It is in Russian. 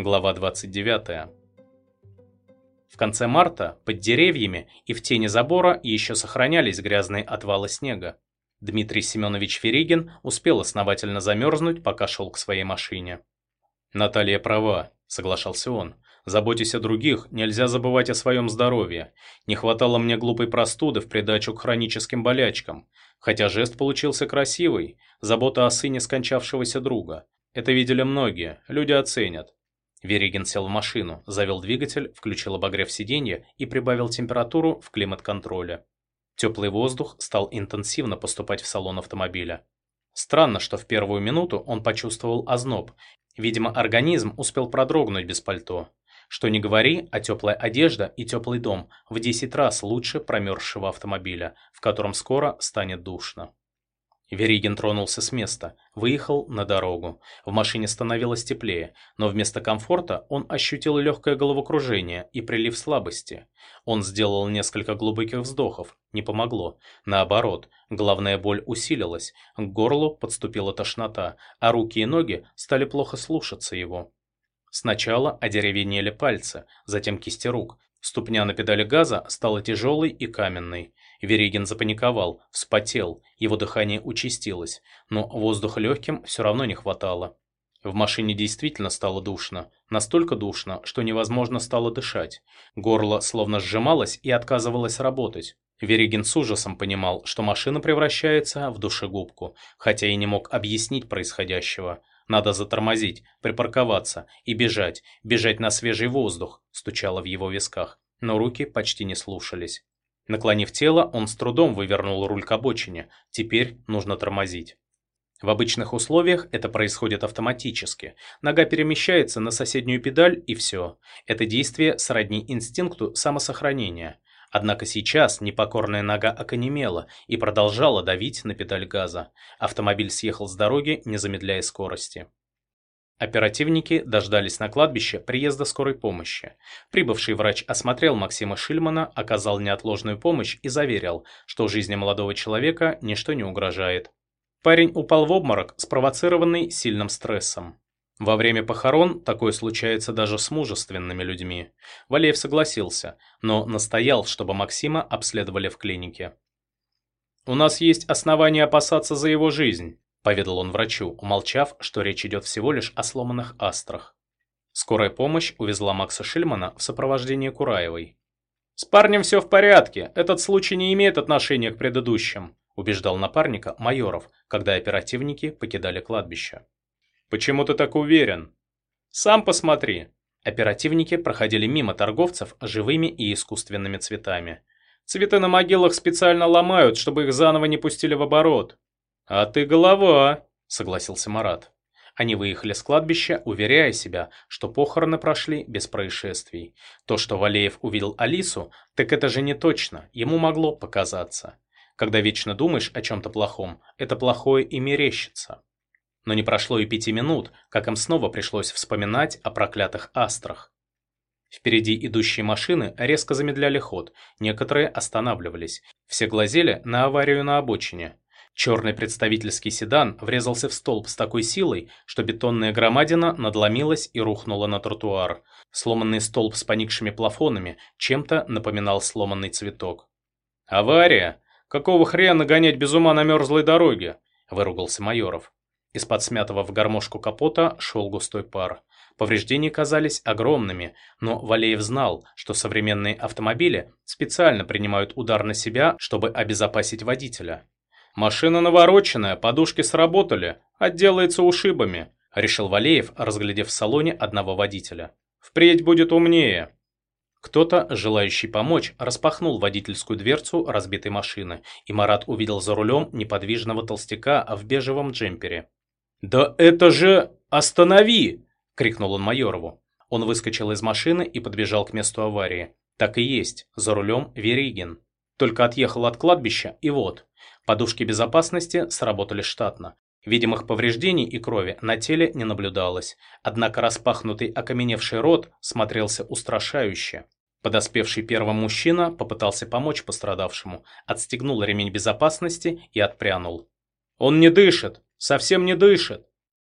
Глава 29. В конце марта под деревьями и в тени забора еще сохранялись грязные отвалы снега. Дмитрий Семенович Феригин успел основательно замерзнуть, пока шел к своей машине. «Наталья права», — соглашался он. «Заботьтесь о других, нельзя забывать о своем здоровье. Не хватало мне глупой простуды в придачу к хроническим болячкам. Хотя жест получился красивый, забота о сыне скончавшегося друга. Это видели многие, люди оценят. Веригин сел в машину, завел двигатель, включил обогрев сиденья и прибавил температуру в климат-контроле. Теплый воздух стал интенсивно поступать в салон автомобиля. Странно, что в первую минуту он почувствовал озноб. Видимо, организм успел продрогнуть без пальто. Что не говори, а теплая одежда и теплый дом в 10 раз лучше промерзшего автомобиля, в котором скоро станет душно. Веригин тронулся с места, выехал на дорогу. В машине становилось теплее, но вместо комфорта он ощутил легкое головокружение и прилив слабости. Он сделал несколько глубоких вздохов, не помогло. Наоборот, головная боль усилилась, к горлу подступила тошнота, а руки и ноги стали плохо слушаться его. Сначала одеревенели пальцы, затем кисти рук. Ступня на педали газа стала тяжелой и каменной. Веригин запаниковал, вспотел, его дыхание участилось, но воздуха легким все равно не хватало. В машине действительно стало душно, настолько душно, что невозможно стало дышать. Горло словно сжималось и отказывалось работать. Веригин с ужасом понимал, что машина превращается в душегубку, хотя и не мог объяснить происходящего. Надо затормозить, припарковаться и бежать, бежать на свежий воздух, стучало в его висках, но руки почти не слушались. Наклонив тело, он с трудом вывернул руль к обочине. Теперь нужно тормозить. В обычных условиях это происходит автоматически. Нога перемещается на соседнюю педаль и все. Это действие сродни инстинкту самосохранения. Однако сейчас непокорная нога оконемела и продолжала давить на педаль газа. Автомобиль съехал с дороги, не замедляя скорости. Оперативники дождались на кладбище приезда скорой помощи. Прибывший врач осмотрел Максима Шильмана, оказал неотложную помощь и заверил, что жизни молодого человека ничто не угрожает. Парень упал в обморок, спровоцированный сильным стрессом. Во время похорон такое случается даже с мужественными людьми. Валеев согласился, но настоял, чтобы Максима обследовали в клинике. «У нас есть основания опасаться за его жизнь», – поведал он врачу, умолчав, что речь идет всего лишь о сломанных астрах. Скорая помощь увезла Макса Шильмана в сопровождении Кураевой. «С парнем все в порядке, этот случай не имеет отношения к предыдущим», убеждал напарника Майоров, когда оперативники покидали кладбище. «Почему ты так уверен?» «Сам посмотри». Оперативники проходили мимо торговцев живыми и искусственными цветами. Цветы на могилах специально ломают, чтобы их заново не пустили в оборот. «А ты голова», — согласился Марат. Они выехали с кладбища, уверяя себя, что похороны прошли без происшествий. То, что Валеев увидел Алису, так это же не точно, ему могло показаться. Когда вечно думаешь о чем-то плохом, это плохое и мерещится. Но не прошло и пяти минут, как им снова пришлось вспоминать о проклятых астрах. Впереди идущие машины резко замедляли ход, некоторые останавливались. Все глазели на аварию на обочине. Черный представительский седан врезался в столб с такой силой, что бетонная громадина надломилась и рухнула на тротуар. Сломанный столб с поникшими плафонами чем-то напоминал сломанный цветок. «Авария! Какого хрена гонять без ума на мерзлой дороге?» – выругался Майоров. Из-под смятого в гармошку капота шел густой пар. Повреждения казались огромными, но Валеев знал, что современные автомобили специально принимают удар на себя, чтобы обезопасить водителя. «Машина навороченная, подушки сработали, отделается ушибами», – решил Валеев, разглядев в салоне одного водителя. «Впредь будет умнее». Кто-то, желающий помочь, распахнул водительскую дверцу разбитой машины, и Марат увидел за рулем неподвижного толстяка в бежевом джемпере. «Да это же... Останови!» – крикнул он Майорову. Он выскочил из машины и подбежал к месту аварии. Так и есть, за рулем Веригин. Только отъехал от кладбища, и вот. Подушки безопасности сработали штатно. Видимых повреждений и крови на теле не наблюдалось, однако распахнутый окаменевший рот смотрелся устрашающе. Подоспевший первым мужчина попытался помочь пострадавшему, отстегнул ремень безопасности и отпрянул. «Он не дышит! Совсем не дышит!»